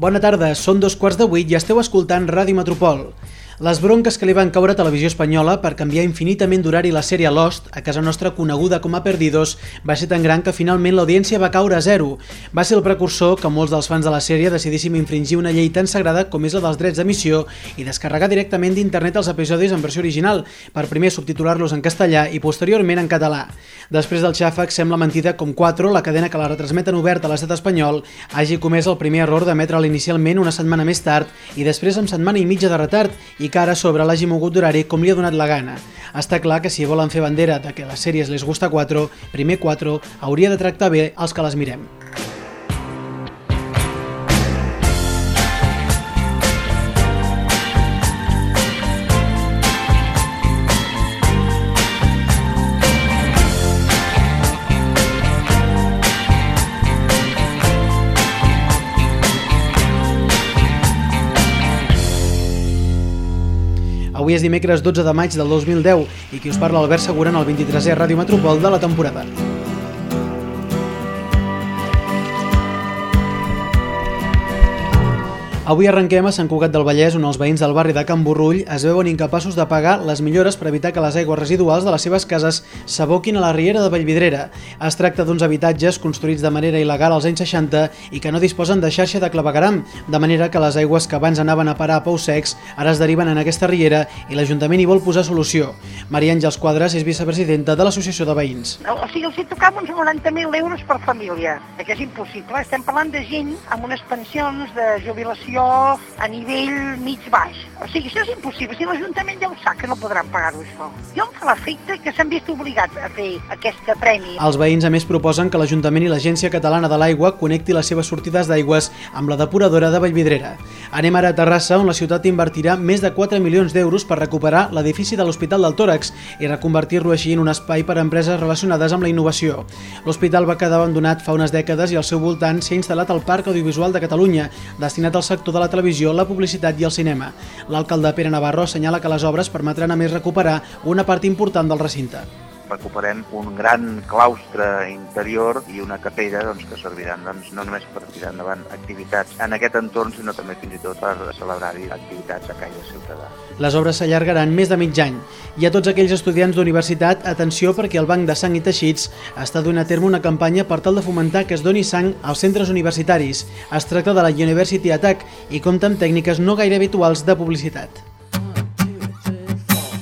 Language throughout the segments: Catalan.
Bona tarda, són dos quarts de vuit i esteu escoltant Ràdio Metropol. Les bronques que li van caure a Televisió Espanyola per canviar infinitament d'horari la sèrie Lost, a casa nostra coneguda com a Perdidos, va ser tan gran que finalment l'audiència va caure a zero. Va ser el precursor que molts dels fans de la sèrie decidíssim infringir una llei tan sagrada com és la dels drets d'emissió i descarregar directament d'internet els episodis en versió original, per primer subtitular-los en castellà i posteriorment en català. Després del xàfec, sembla mentida com 4, la cadena que la retransmet en obert a l'estat espanyol, hagi comès el primer error d'emetre'l inicialment una setmana més tard i després amb setmana i mitja de retard i que ara a sobre l'hagi mogut d'horari com li ha donat la gana. Està clar que si volen fer bandera de que les sèries les gusta 4, primer 4 hauria de tractar bé els que les mirem. Avui és dimecres 12 de maig del 2010 i qui us parla Albert Segura en el 23è Ràdio Metropol de la temporada. Avui arrenquem a Sant Cugat del Vallès, on els veïns del barri de Can Borrull es veuen incapaços de pagar les millores per evitar que les aigües residuals de les seves cases s'aboquin a la riera de Vallvidrera. Es tracta d'uns habitatges construïts de manera il·legal als anys 60 i que no disposen de xarxa de clavegaram, de manera que les aigües que abans anaven a parar a Pou Secs ara es deriven en aquesta riera i l'Ajuntament hi vol posar solució. Maria Àngels Quadres és vicepresidenta de l'Associació de Veïns. O sigui, els hi tocava uns 90.000 euros per família, que és impossible. Estem parlant de gent amb unes pensions de jubilació a nivell mig-baix. O sigui, això és impossible. Si l'Ajuntament ja ho sap que no podran pagar-ho, això. Jo em fa l'efecte que s'han vist obligats a fer aquest premi. Els veïns, a més, proposen que l'Ajuntament i l'Agència Catalana de l'Aigua connecti les seves sortides d'aigües amb la depuradora de Vallvidrera. Anem ara a Terrassa, on la ciutat invertirà més de 4 milions d'euros per recuperar l'edifici de l'Hospital del Tòrax i reconvertir-lo així en un espai per a empreses relacionades amb la innovació. L'hospital va quedar abandonat fa unes dècades i al seu voltant s'ha instal·lat el Parc Audiovisual de Catalunya, destinat al sector de la televisió, la publicitat i el cinema. L'alcalde Pere Navarro assenyala que les obres permetran a més recuperar una part important del recinte recuperem un gran claustre interior i una capella doncs, que serviran doncs, no només per tirar endavant activitats en aquest entorn, sinó també fins i tot per celebrar-hi activitats a calle ciutadà. Les obres s'allargaran més de mig any i a tots aquells estudiants d'universitat, atenció perquè el Banc de Sang i Teixits està donant a terme una campanya per tal de fomentar que es doni sang als centres universitaris. Es tracta de la University Attack i compta amb tècniques no gaire habituals de publicitat.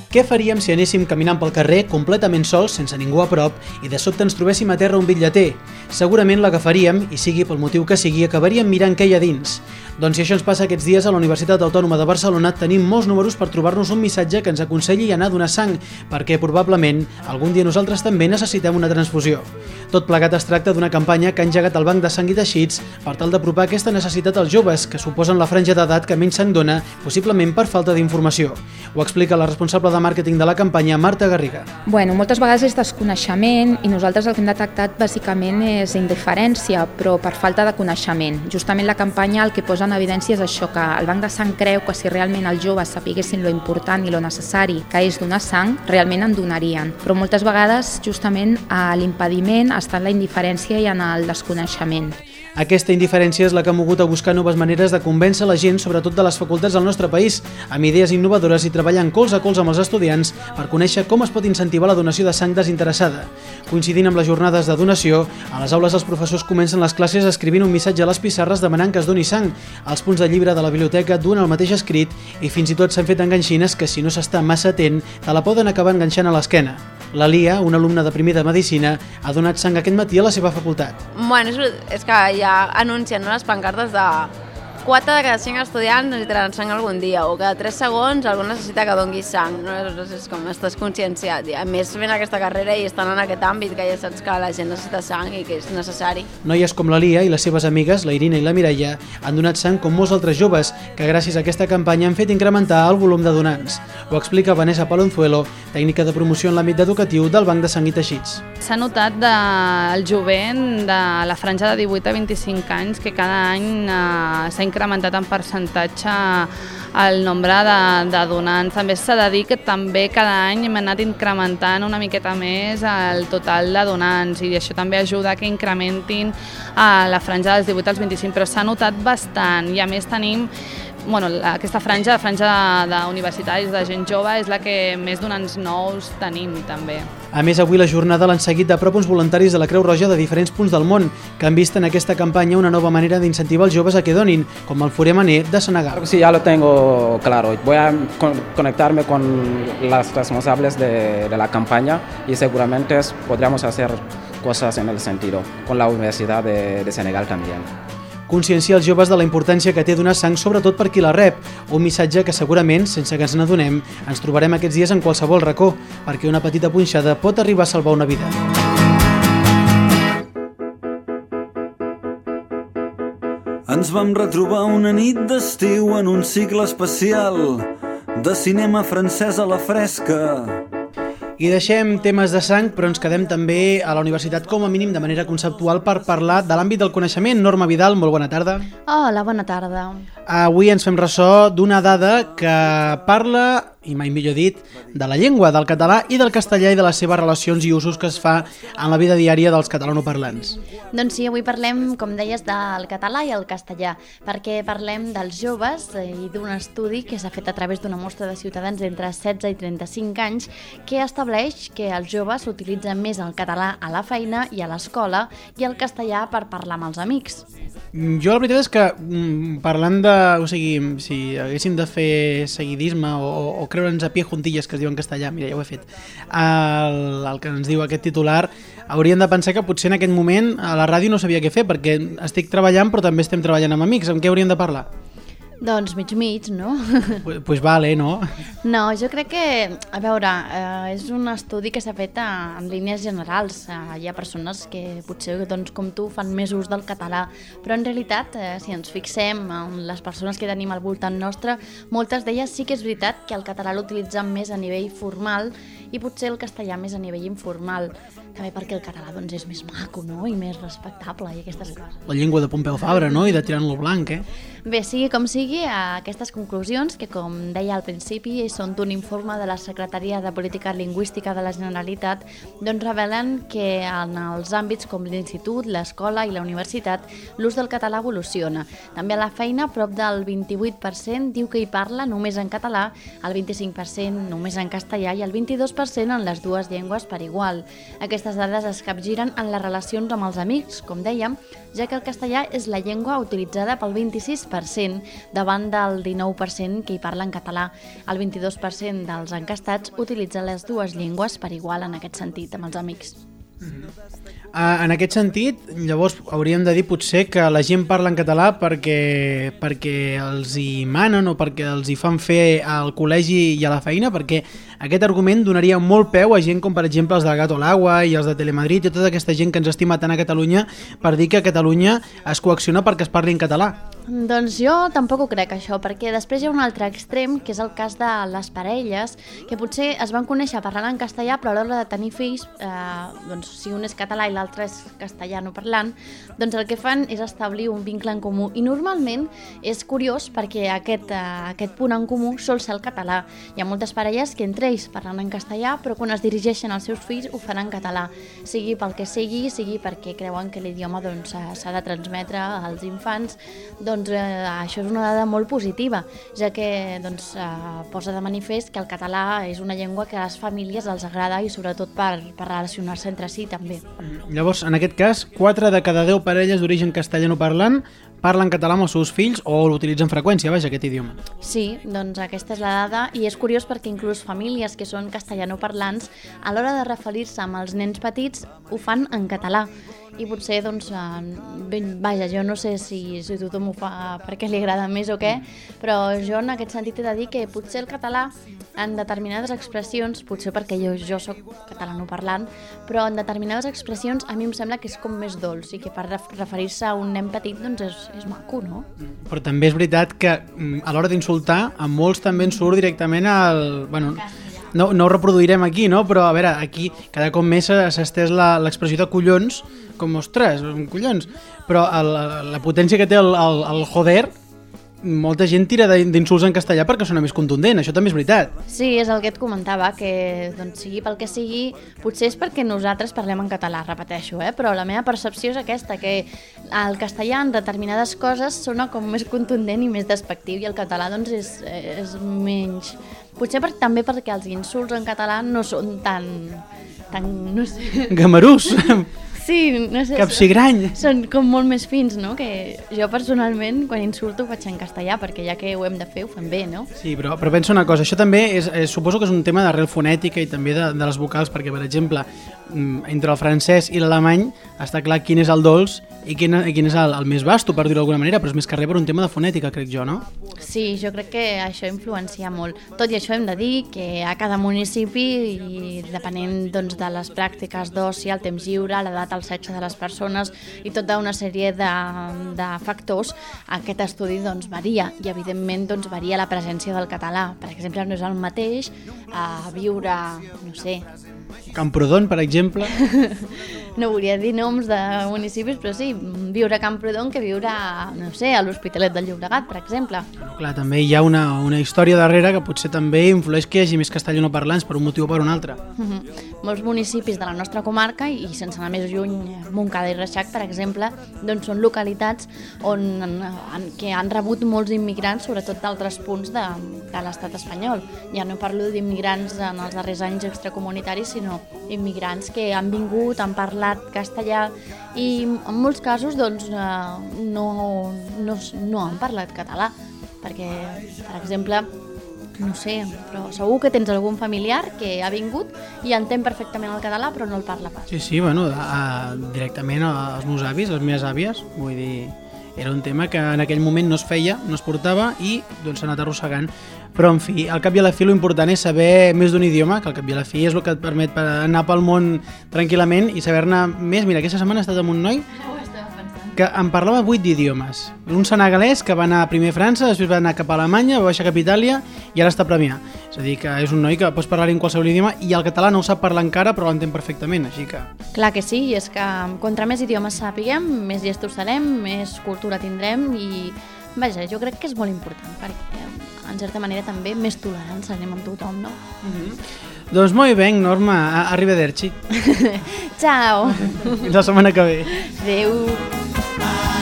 Què faríem si anéssim caminant pel carrer completament sols, sense ningú a prop, i de sobte ens trobéssim a terra un bitlleter? Segurament l'agafaríem i, sigui pel motiu que sigui, acabaríem mirant què hi ha dins. Doncs si això ens passa aquests dies a la Universitat Autònoma de Barcelona tenim molts números per trobar-nos un missatge que ens aconselli anar a donar sang, perquè probablement algun dia nosaltres també necessitem una transfusió. Tot plegat es tracta d'una campanya que ha engegat el Banc de Sang i Teixits per tal d'apropar aquesta necessitat als joves, que suposen la franja d'edat que menys sang dona, possiblement per falta d'informació. Ho explica la responsable de màrqueting de la campanya, Marta Garriga. Bueno, moltes vegades és desconeixement i nosaltres el que hem detectat bàsicament és indiferència, però per falta de coneixement. Justament la campanya el que posa en evidència és això, que el Banc de Sang creu que si realment els joves sapiguessin lo important i lo necessari que és donar sang, realment en donarien. Però moltes vegades justament l'impediment està en la indiferència i en el desconeixement. Aquesta indiferència és la que ha mogut a buscar noves maneres de convèncer la gent, sobretot de les facultats del nostre país, amb idees innovadores i treballant cols a cols amb els estudiants per conèixer com es pot incentivar la donació de sang desinteressada. Coincidint amb les jornades de donació, a les aules els professors comencen les classes escrivint un missatge a les pissarres demanant que es doni sang. Els punts de llibre de la biblioteca duen el mateix escrit i fins i tot s'han fet enganxines que si no s'està massa atent te la poden acabar enganxant a l'esquena. La Lia, una alumna de primer de Medicina, ha donat sang aquest matí a la seva facultat. Bueno, és, és que ja anuncien no, les pancartes de 4 de cada 5 estudiants necessitaran sang algun dia, o cada 3 segons algú necessita que donguis sang. No? És com estàs conscienciat. I a més, fent aquesta carrera i estan en aquest àmbit que ja saps que la gent necessita sang i que és necessari. Noies com la Lia i les seves amigues, la Irina i la Mireia, han donat sang com molts altres joves que gràcies a aquesta campanya han fet incrementar el volum de donants. Ho explica Vanessa Palonzuelo, tècnica de promoció en l'àmbit educatiu del Banc de Sang i Teixits. S'ha notat del jovent de la franja de 18 a 25 anys que cada any eh, s'ha incrementat en percentatge el nombre de, de donants. També s'ha de dir que també cada any hem anat incrementant una miqueta més el total de donants i això també ajuda que incrementin a la franja dels 18 als 25, però s'ha notat bastant i a més tenim bueno, la- aquesta franja, la franja d'universitaris, de gent jove, és la que més donants nous tenim també. A més, avui la jornada l'han seguit de prop uns voluntaris de la Creu Roja de diferents punts del món, que han vist en aquesta campanya una nova manera d'incentivar els joves a que donin, com el Furier Mané de Senegal. Sí, ya lo tengo claro. Voy a con- conectarme con las responsables de, de la campaña y seguramente es- podríamos hacer cosas en el sentido, con la Universidad de, de Senegal también. Conscienciar els joves de la importància que té donar sang, sobretot per qui la rep, un missatge que segurament, sense que ens n'adonem, ens trobarem aquests dies en qualsevol racó, perquè una petita punxada pot arribar a salvar una vida. Ens vam retrobar una nit d'estiu en un cicle especial de cinema francès a la fresca. I deixem temes de sang, però ens quedem també a la universitat com a mínim de manera conceptual per parlar de l'àmbit del coneixement. Norma Vidal, molt bona tarda. Hola, bona tarda. Avui ens fem ressò d'una dada que parla, i mai millor dit, de la llengua, del català i del castellà i de les seves relacions i usos que es fa en la vida diària dels catalanoparlants. Doncs sí, avui parlem, com deies, del català i el castellà, perquè parlem dels joves eh, i d'un estudi que s'ha fet a través d'una mostra de ciutadans d'entre 16 i 35 anys que estableix que els joves utilitzen més el català a la feina i a l'escola i el castellà per parlar amb els amics. Mm, Jo la veritat és que mm, parlant de... O sigui, si haguéssim de fer seguidisme o, o, o creure'ns a pie juntilles, que es diu en castellà, mira, ja ho he fet, el, el que ens diu aquest titular, hauríem de pensar que potser en aquest moment a la ràdio no sabia què fer, perquè estic treballant però també estem treballant amb amics. Amb què hauríem de parlar? Doncs mig mig, no? Pues, pues vale, no? No, jo crec que, a veure, eh, és un estudi que s'ha fet a, en línies generals. Eh, hi ha persones que potser, doncs, com tu, fan més ús del català, però en realitat, eh, si ens fixem en les persones que tenim al voltant nostre, moltes d'elles sí que és veritat que el català l'utilitzen més a nivell formal i potser el castellà més a nivell informal. També perquè el català doncs, és més maco no? i més respectable i aquestes coses. La llengua de Pompeu Fabra, no? I de tirant-lo blanc, eh? Bé, sigui com sigui, aquestes conclusions, que com deia al principi són d'un informe de la Secretaria de Política Lingüística de la Generalitat, doncs revelen que en els àmbits com l'institut, l'escola i la universitat l'ús del català evoluciona. També a la feina, prop del 28% diu que hi parla només en català, el 25% només en castellà i el 22% en les dues llengües per igual. Aquestes dades es capgiren en les relacions amb els amics, com dèiem, ja que el castellà és la llengua utilitzada pel 26% davant del 19% que hi parla en català. El 22% dels encastats utilitza les dues llengües per igual en aquest sentit amb els amics. Uh, en aquest sentit, llavors hauríem de dir potser que la gent parla en català perquè, perquè els hi manen o perquè els hi fan fer al col·legi i a la feina, perquè aquest argument donaria molt peu a gent com per exemple els del Gato l'Agua i els de Telemadrid i tota aquesta gent que ens estima tant a Catalunya per dir que a Catalunya es coacciona perquè es parli en català. Doncs jo tampoc ho crec, això, perquè després hi ha un altre extrem, que és el cas de les parelles, que potser es van conèixer parlant en castellà, però a l'hora de tenir fills, eh, doncs, si un és català i l'altre és castellano parlant, doncs el que fan és establir un vincle en comú. I normalment és curiós perquè aquest, eh, aquest punt en comú sol ser el català. Hi ha moltes parelles que entre ells parlen en castellà, però quan es dirigeixen als seus fills ho fan en català, sigui pel que sigui, sigui perquè creuen que l'idioma doncs, s'ha doncs, de transmetre als infants, doncs eh, això és una dada molt positiva, ja que doncs, eh, posa de manifest que el català és una llengua que a les famílies els agrada i sobretot per, per relacionar-se entre si també. Llavors, en aquest cas, 4 de cada 10 parelles d'origen castellano parlant parlen català amb els seus fills o l'utilitzen freqüència, vaja, aquest idioma. Sí, doncs aquesta és la dada i és curiós perquè inclús famílies que són castellanoparlants a l'hora de referir-se amb els nens petits ho fan en català i potser, doncs, eh, ben, vaja, jo no sé si, si tothom ho fa perquè li agrada més o què, però jo en aquest sentit he de dir que potser el català en determinades expressions, potser perquè jo, jo sóc catalanoparlant, però en determinades expressions a mi em sembla que és com més dolç i que per ref referir-se a un nen petit doncs és, és maco, no? Però també és veritat que mm, a l'hora d'insultar a molts també en surt directament al... Bueno, no, no ho reproduirem aquí, no? Però a veure, aquí cada cop més s'ha estès l'expressió de collons, com, ostres, collons. Però el, la potència que té el, el, el joder molta gent tira d'in- d'insults en castellà perquè sona més contundent, això també és veritat. Sí, és el que et comentava, que doncs, sigui pel que sigui, potser és perquè nosaltres parlem en català, repeteixo, eh? però la meva percepció és aquesta, que el castellà en determinades coses sona com més contundent i més despectiu i el català doncs, és, és menys... Potser per, també perquè els insults en català no són tan... tan no sé... Gamarús, Sí, no sé... capsigrany. Són com molt més fins, no? Que jo personalment, quan insulto, ho faig en castellà, perquè ja que ho hem de fer, ho fem bé, no? Sí, però, però pensa una cosa, això també és, és, suposo que és un tema d'arrel fonètica i també de, de les vocals, perquè, per exemple, mm, entre el francès i l'alemany està clar quin és el dolç i quin, i quin és el, el més vasto, per dir-ho d'alguna manera, però és més que res per un tema de fonètica, crec jo, no? Sí, jo crec que això influencia molt. Tot i això hem de dir que a cada municipi, i depenent doncs, de les pràctiques d'oci, el temps lliure, l'edat, el sexe de les persones i tota una sèrie de, de factors, aquest estudi doncs, varia i evidentment doncs, varia la presència del català. Per exemple, no és el mateix a viure, no sé, Camprodon, per exemple. no volia dir noms de municipis, però sí, viure a Camprodon que viure, no sé, a l'Hospitalet del Llobregat, per exemple. Clar, també hi ha una, una història darrere que potser també influeix que hi hagi més castellanoparlants per un motiu o per un altre. Mhm. Molts municipis de la nostra comarca i sense anar més lluny, Montcada i Reixac, per exemple, doncs són localitats on, en, que han rebut molts immigrants, sobretot d'altres punts de, de l'estat espanyol. Ja no parlo d'immigrants en els darrers anys extracomunitaris, sinó immigrants que han vingut, han parlat castellà i en molts casos doncs, eh, no, no, no han parlat català, perquè, per exemple, no sé, però segur que tens algun familiar que ha vingut i entén perfectament el català però no el parla pas. Sí, sí, bueno, a, directament als meus avis, les meves àvies, vull dir, era un tema que en aquell moment no es feia, no es portava i doncs anat arrossegant. Però, en fi, al cap i a la fi, l'important és saber més d'un idioma, que al cap i a la fi és el que et permet per anar pel món tranquil·lament i saber-ne més. Mira, aquesta setmana he estat amb un noi que em parlava vuit d'idiomes. Un senegalès que va anar primer a França, després va anar cap a Alemanya, va baixar cap a Itàlia i ara està a Premià. És a dir, que és un noi que pots parlar en qualsevol idioma i el català no ho sap parlar encara, però l'entén perfectament, així que... Clar que sí, i és que contra més idiomes sapiguem, més llestos serem, més cultura tindrem i vaja, jo crec que és molt important perquè en certa manera també més tolerants serem amb tothom, no? Doncs molt bé, Norma, arrivederci. Ciao! Fins la setmana que ve. Adéu!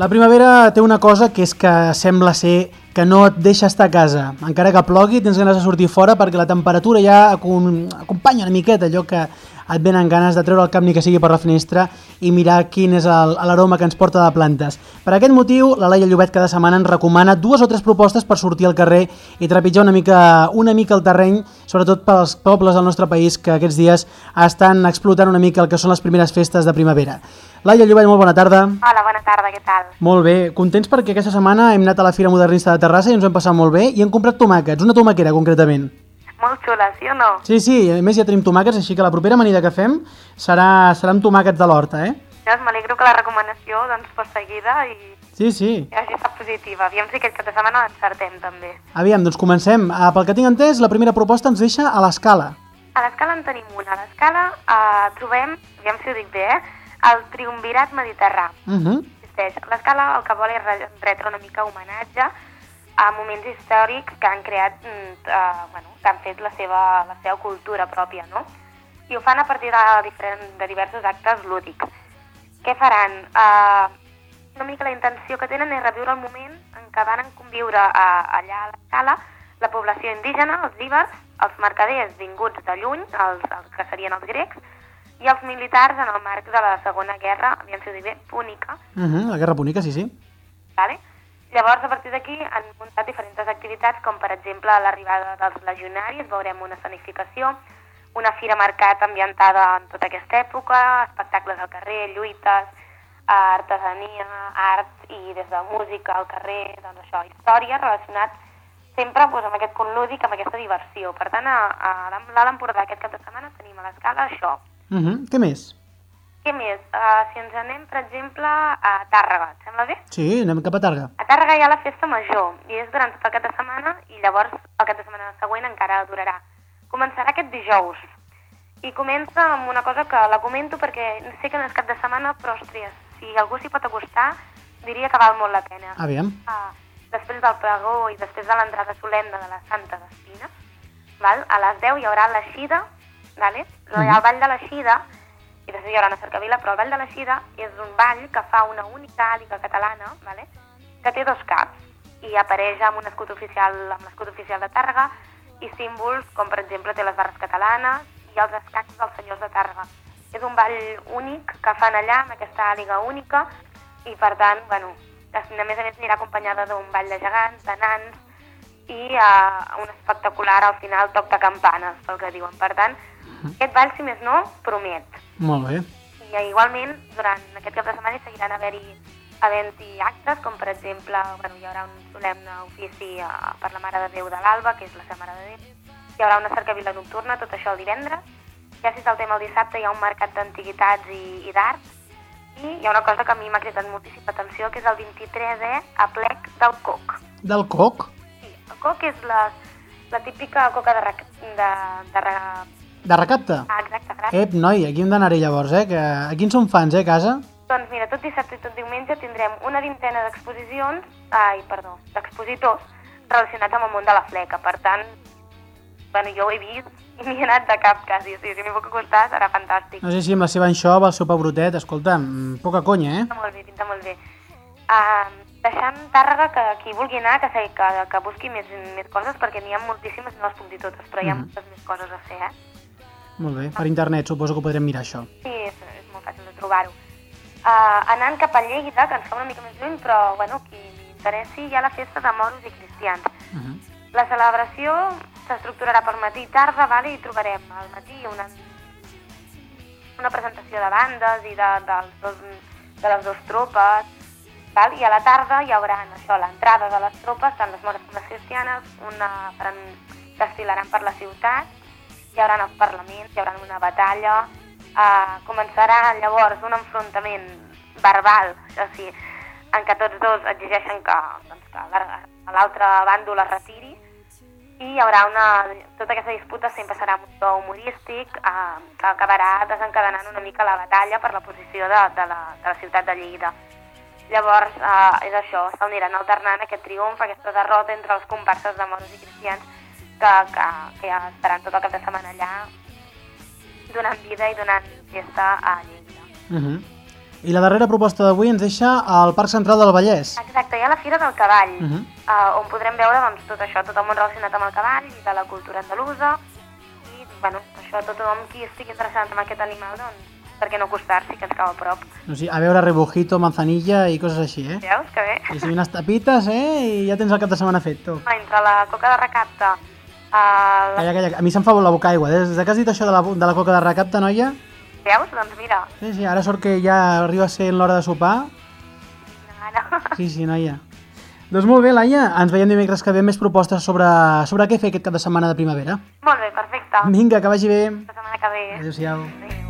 La primavera té una cosa que és que sembla ser que no et deixa estar a casa. Encara que plogui, tens ganes de sortir fora perquè la temperatura ja acom- acompanya una miqueta allò que et venen ganes de treure el cap ni que sigui per la finestra i mirar quin és l'aroma que ens porta de plantes. Per aquest motiu, la Laia Llobet cada setmana ens recomana dues o tres propostes per sortir al carrer i trepitjar una mica, una mica el terreny, sobretot pels pobles del nostre país que aquests dies estan explotant una mica el que són les primeres festes de primavera. Laia Llobet, molt bona tarda. Hola, bona tarda, què tal? Molt bé, contents perquè aquesta setmana hem anat a la Fira Modernista de Terrassa i ens ho hem passat molt bé i hem comprat tomàquets, una tomaquera concretament. Molt xula, sí o no? Sí, sí, a més ja tenim tomàquets, així que la propera amanida que fem serà, serà amb tomàquets de l'horta, eh? Llavors m'alegro que la recomanació doncs, fos seguida i, Sí, sí. i hagi estat positiva. Aviam si aquest cap de setmana l'encertem també. Aviam, doncs comencem. Uh, pel que tinc entès, la primera proposta ens deixa a l'escala. A l'escala en tenim una. A l'escala eh, trobem, aviam si ho dic bé, eh, el triumvirat mediterrà. Uh -huh. Existeix. L'escala el que vol és re- retre una mica homenatge a moments històrics que han creat, mm, eh, bueno, que han fet la seva, la seva cultura pròpia, no? I ho fan a partir de, diferent, de diversos actes lúdics. Què faran? Eh, una mica la intenció que tenen és reviure el moment en què van conviure a, allà a l'escala la població indígena, els íbers, els mercaders vinguts de lluny, els, els que serien els grecs, i els militars en el marc de la Segona Guerra, aviam si ho dic bé, púnica, Uh -huh. La Guerra Púnica, sí, sí. Vale? Llavors, a partir d'aquí, han muntat diferents activitats, com per exemple l'arribada dels legionaris, veurem una escenificació, una fira mercat ambientada en tota aquesta època, espectacles al carrer, lluites, artesania, art i des de música al carrer, doncs això, història relacionat sempre doncs, amb aquest punt lúdic, amb aquesta diversió. Per tant, a, a l'Alt Empordà aquest cap de setmana tenim a l'escala això. Uh -huh. Què més? Què més? Uh, si ens anem, per exemple, a Tàrrega, et sembla bé? Sí, anem cap a Targa. A Tàrrega hi ha la festa major i és durant tot el cap de setmana i llavors el cap de setmana següent encara durarà. començarà aquest dijous. I comença amb una cosa que la comento perquè sé que no és cap de setmana, però, hòsties, si algú s'hi pot acostar, diria que val molt la pena. Aviam. Uh, després del pregó i després de l'entrada solemne de la Santa d'Espina, val? a les 10 hi haurà l'eixida, vale? hi ha el ball de l'eixida, i després hi haurà una cercavila, però el ball de l'eixida és un ball que fa una única àliga catalana, vale? que té dos caps, i apareix amb un escut oficial, amb l'escut oficial de Tàrrega, i símbols com, per exemple, té les barres catalanes i els escacs dels senyors de Tàrrega. És un ball únic que fan allà, amb aquesta àliga única, i per tant, bueno, a més a més anirà acompanyada d'un ball de gegants, de nans, i uh, un espectacular al final toc de campanes, pel que diuen. Per tant, aquest ball, si més no, promet. Molt bé. I igualment, durant aquest cap de setmana seguiran haver-hi events i actes, com per exemple, bueno, hi haurà un solemne ofici uh, per la Mare de Déu de l'Alba, que és la Mare de Déu, hi haurà una cercavila nocturna, tot això el divendres, ja si és el tema el dissabte hi ha un mercat d'antiguitats i, i d'art, i hi ha una cosa que a mi m'ha cridat moltíssima atenció, que és el 23è aplec del coc. Del coc? Sí, el coc és la, la típica coca de, de, de. De recapte? ah, exacte, gràcies. Ep, noi, aquí hem d'anar-hi llavors, eh? Que aquí en som fans, eh, a casa? Doncs mira, tot dissabte i tot diumenge tindrem una vintena d'exposicions, ai, perdó, d'expositors relacionats amb el món de la fleca. Per tant, bueno, jo ho he vist i m'hi he anat de cap quasi. O sigui, si m'hi puc acostar serà fantàstic. No sé si amb la seva anxova, el seu pebrotet, escolta, mm, poca conya, eh? Pinta molt bé, pinta molt bé. Uh, deixant Tàrrega que qui vulgui anar, que, que, que busqui més, més coses, perquè n'hi ha moltíssimes, no les puc dir totes, però hi ha Mhm. moltes més coses a fer, eh? Molt bé, per internet suposo que ho podrem mirar això. Sí, és, és molt fàcil de trobar-ho. Uh, anant cap a Lleida, que ens fa una mica més lluny, però bueno, qui li interessi, hi ha la festa de moros i cristians. Uh -huh. La celebració s'estructurarà per matí i tarda, vale? i trobarem al matí una, una presentació de bandes i de, dels dos, de les dues tropes, val? i a la tarda hi haurà això, l'entrada de les tropes, tant les mores com les cristianes, una, faran, desfilaran per la ciutat, hi haurà els parlaments, hi haurà una batalla, eh, començarà llavors un enfrontament verbal, això sí, en què tots dos exigeixen que, doncs, que la- l'altre bàndol es retiri i hi haurà una... Tota aquesta disputa sempre serà un to humorístic eh, que acabarà desencadenant una mica la batalla per la posició de, de, la, de la ciutat de Lleida. Llavors, eh, és això, s'aniran alternant aquest triomf, aquesta derrota entre els comparses de moros i cristians que, que, que ja estaran tot el cap de setmana allà donant vida i donant festa a Lleida. Uh -huh. I la darrera proposta d'avui ens deixa al Parc Central del Vallès. Exacte, hi ha la Fira del Cavall, Uh -huh. eh, on podrem veure doncs, tot això, tot el món relacionat amb el cavall i de la cultura andalusa. I, bueno, això, tothom qui estigui interessat en aquest animal, doncs, per què no acostar-s'hi, que ens cau a prop. O sigui, a veure rebujito, manzanilla i coses així, eh? Veus que bé? I si unes tapites, eh? I ja tens el cap de setmana fet, tu. Entre la coca de recapte, la... Calla, calla. A mi se'm fa la boca aigua. Des de que has dit això de la, de la coca de recapte, noia, veus? Doncs mira, sí, sí, ara sort que ja arriba a ser l'hora de sopar. ara... Sí, sí, noia. Doncs molt bé, Laia, ens veiem dimecres que ve més propostes sobre, sobre què fer aquest cap de setmana de primavera. Molt bé, perfecte. Vinga, que vagi bé. La setmana que ve. Adéu-siau.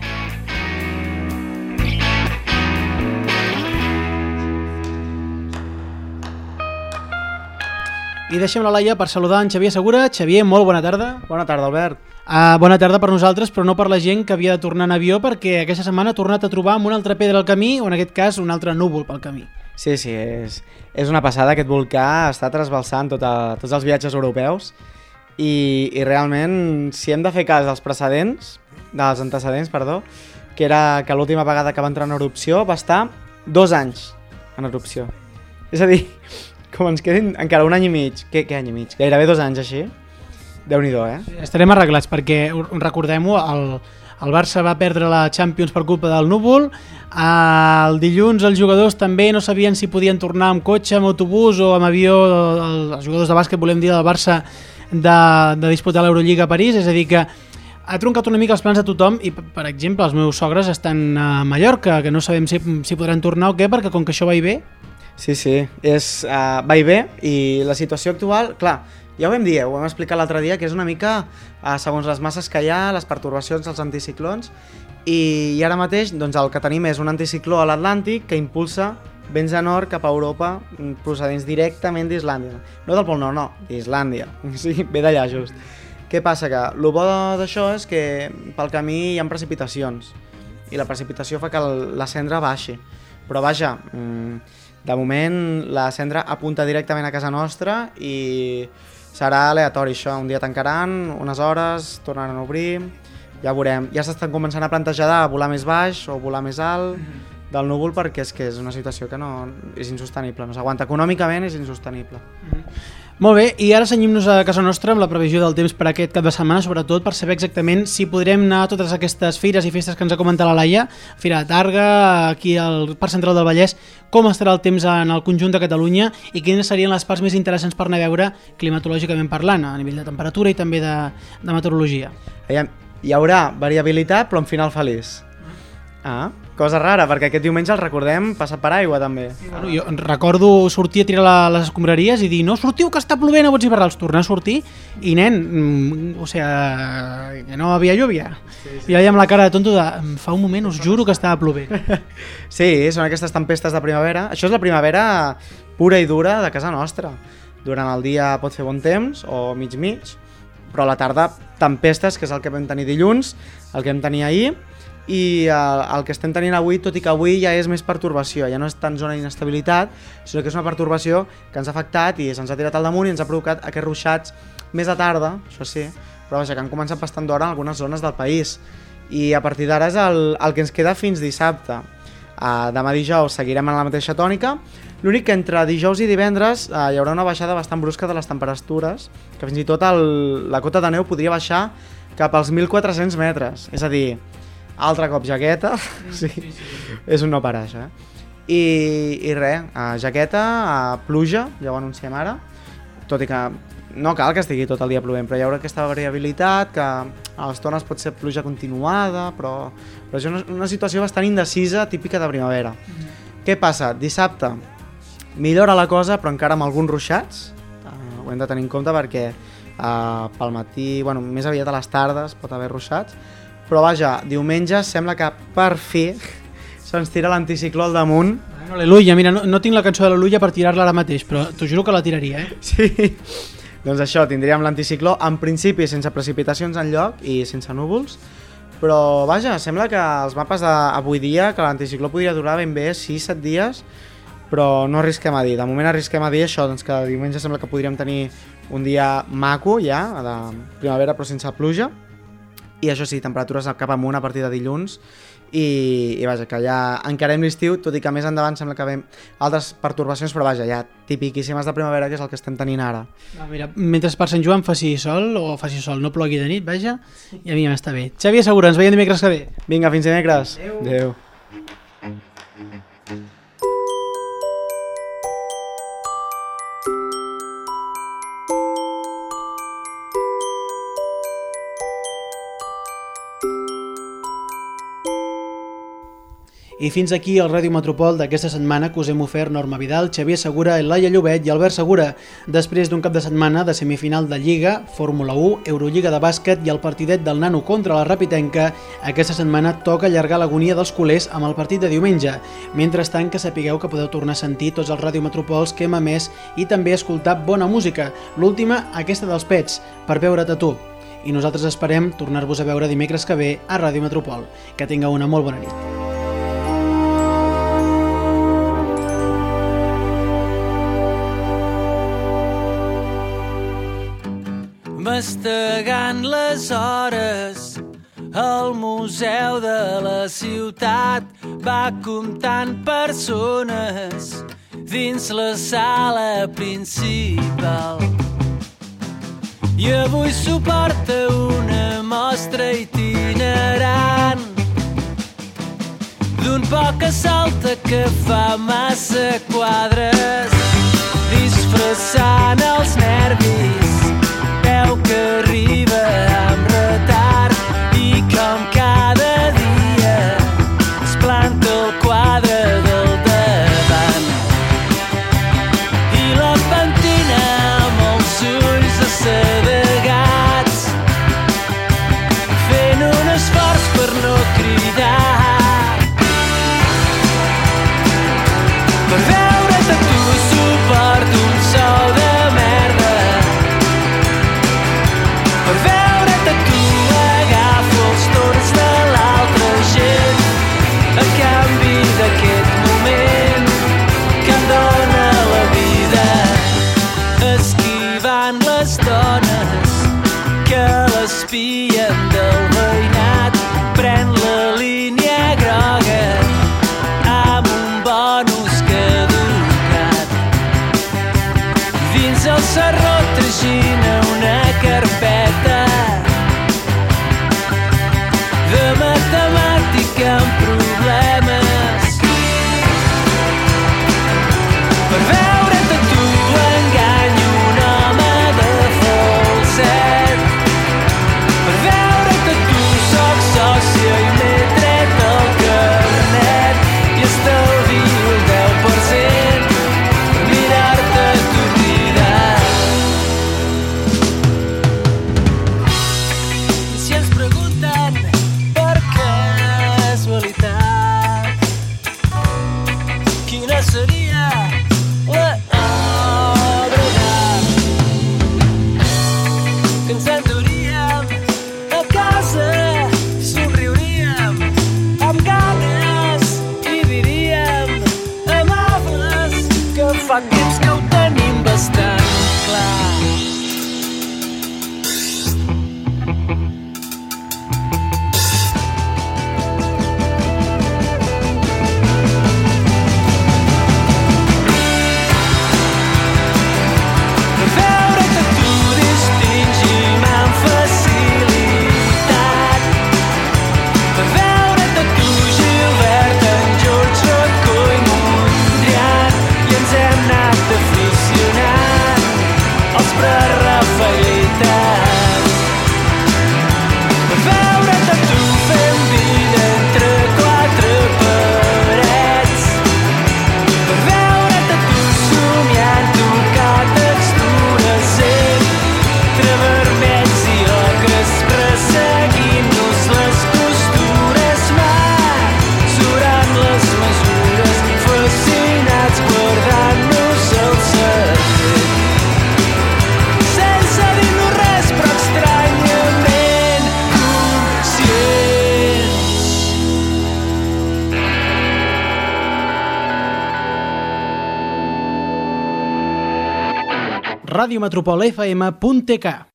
I deixem la Laia per saludar en Xavier Segura. Xavier, molt bona tarda. Bona tarda, Albert. Uh, bona tarda per nosaltres, però no per la gent que havia de tornar en avió perquè aquesta setmana ha tornat a trobar amb una altra pedra al camí o en aquest cas un altre núvol pel camí. Sí, sí, és, és una passada. Aquest volcà està trasbalsant tota, tots els viatges europeus i, i realment, si hem de fer cas dels precedents, dels antecedents, perdó, que era que l'última vegada que va entrar en erupció va estar dos anys en erupció. És a dir, com ens quedin encara un any i mig, què, què any i mig? Gairebé dos anys així. déu nhi eh? Estarem arreglats perquè, ho- recordem-ho, el, el Barça va perdre la Champions per culpa del núvol, el dilluns els jugadors també no sabien si podien tornar amb cotxe, amb autobús o amb avió, el- els jugadors de bàsquet, volem dir, del Barça, de, de disputar l'Eurolliga a París, és a dir que ha troncat una mica els plans de tothom i, per exemple, els meus sogres estan a Mallorca, que no sabem si, si podran tornar o què, perquè com que això va i bé, Sí, sí, és, uh, va i bé i la situació actual, clar, ja ho vam dir, eh, ho vam explicar l'altre dia, que és una mica uh, segons les masses que hi ha, les pertorbacions dels anticiclons i, i ara mateix doncs, el que tenim és un anticicló a l'Atlàntic que impulsa vents de nord cap a Europa mm, procedents directament d'Islàndia. No del Pol Nord, no, d'Islàndia. Sí, ve d'allà just. Què passa? Que el bo d'això és que pel camí hi ha precipitacions i la precipitació fa que la cendra baixi. Però vaja, mm, de moment la cendra apunta directament a casa nostra i serà aleatori això. Un dia tancaran, unes hores, tornaran a obrir, ja veurem. Ja s'estan començant a plantejar de volar més baix o volar més alt del núvol perquè és que és una situació que no és insostenible, no s'aguanta. Econòmicament és insostenible. Molt bé, i ara senyim-nos a casa nostra amb la previsió del temps per aquest cap de setmana, sobretot per saber exactament si podrem anar a totes aquestes fires i festes que ens ha comentat la Laia, Fira de Targa, aquí al Parc Central del Vallès, com estarà el temps en el conjunt de Catalunya i quines serien les parts més interessants per anar a veure climatològicament parlant, a nivell de temperatura i també de, de meteorologia. Hi haurà variabilitat però amb final feliç. Ah, cosa rara, perquè aquest diumenge el recordem passar per aigua també. Bueno, jo recordo sortir a tirar la, les escombraries i dir no sortiu que està plovent a bots i barrals, tornar a sortir i nen, mm, o sigui, que no havia lluvia. Sí, sí. I allà amb la cara de tonto de "Em fa un moment us juro que estava plovent. Sí, són aquestes tempestes de primavera. Això és la primavera pura i dura de casa nostra. Durant el dia pot fer bon temps o mig-mig, però a la tarda tempestes, que és el que vam tenir dilluns, el que vam tenir ahir, i el, el que estem tenint avui, tot i que avui ja és més pertorbació, ja no és tant zona d'inestabilitat, sinó que és una pertorbació que ens ha afectat i se'ns ha tirat al damunt i ens ha provocat aquests ruixats més a tarda, això sí, però vaja, que han començat bastant d'hora en algunes zones del país. I a partir d'ara és el, el que ens queda fins dissabte. Uh, demà dijous seguirem en la mateixa tònica, l'únic que entre dijous i divendres uh, hi haurà una baixada bastant brusca de les temperatures, que fins i tot el, la cota de neu podria baixar cap als 1.400 metres, és a dir, altre cop jaqueta, sí, sí, sí. és un no parar això, eh? I, i res, uh, jaqueta, uh, pluja, ja ho anunciem ara, tot i que no cal que estigui tot el dia plovent, però hi haurà aquesta variabilitat, que a l'estona pot ser pluja continuada, però, però és una, una situació bastant indecisa, típica de primavera. Mm -hmm. Què passa? Dissabte millora la cosa, però encara amb alguns ruixats, uh, ho hem de tenir en compte perquè uh, pel matí, bueno, més aviat a les tardes pot haver ruixats, però vaja, diumenge sembla que per fi se'ns tira l'anticicló al damunt. Bueno, Aleluia, mira, no, no tinc la cançó de l'Aleluia per tirar-la ara mateix, però t'ho juro que la tiraria, eh? Sí, doncs això, tindríem l'anticicló en principi sense precipitacions en lloc i sense núvols, però vaja, sembla que els mapes d'avui dia, que l'anticicló podria durar ben bé 6-7 dies, però no arrisquem a dir. De moment arrisquem a dir això, doncs que diumenge sembla que podríem tenir un dia maco ja, de primavera però sense pluja, i això sí, temperatures cap amunt a partir de dilluns i, i vaja, que ja encarem l'estiu, tot i que més endavant sembla que veiem altres pertorbacions, però vaja, ja tipiquíssimes de primavera, que és el que estem tenint ara. Ah, mira, mentre per Sant Joan faci sol, o faci sol, no plogui de nit, vaja, i a mi m'està bé. Xavier Segura, ens veiem dimecres que ve. Vinga, fins dimecres. Adéu. Adéu. I fins aquí el Ràdio Metropol d'aquesta setmana que us hem ofert Norma Vidal, Xavier Segura, Laia Llobet i Albert Segura. Després d'un cap de setmana de semifinal de Lliga, Fórmula 1, Eurolliga de bàsquet i el partidet del nano contra la Rapitenca, aquesta setmana toca allargar l'agonia dels culers amb el partit de diumenge. Mentrestant, que sapigueu que podeu tornar a sentir tots els Ràdio Metropols que hem emès i també escoltar bona música. L'última, aquesta dels Pets, per veure't a tu. I nosaltres esperem tornar-vos a veure dimecres que ve a Ràdio Metropol. Que tingueu una molt bona nit. Mastegant les hores. El museu de la ciutat va comptant persones dins la sala principal. I avui suporta una mostra itinerant d'un poc que salta que fa massa quadres disfressant els nervis sendiri be radiometropol.fm.tk